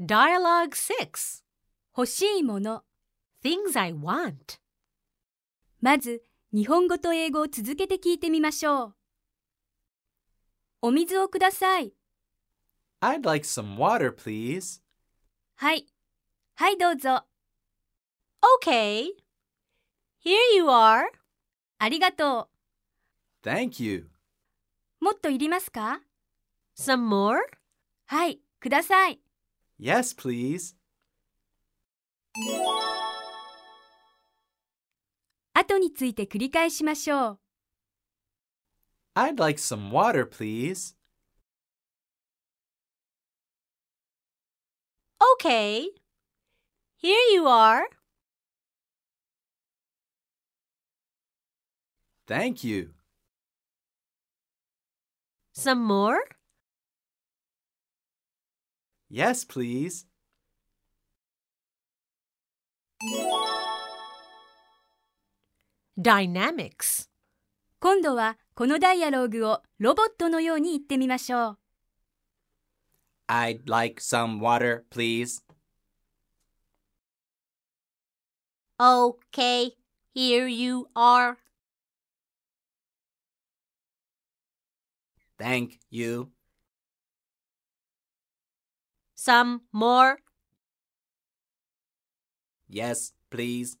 Dialogue 6. 欲しいもの。Things I want. まず、日本語と英語を続けて聞いてみましょう。お水をください。I'd like some water, please. はい。はい、どうぞ。Okay. Here you are. ありがと Thank you. う。もっといりますか Some more? はい、ください。Yes, please. 後について繰り返しましょう。 I'd like some water, please. Okay. Here you are. Thank you. Some more? Yes, please. ダイナミクス。今度はこのダイアローグをロボットのように言ってみましょう。 I'd like some water, please. Okay. Here you are. Thank you. Some more? Yes, please.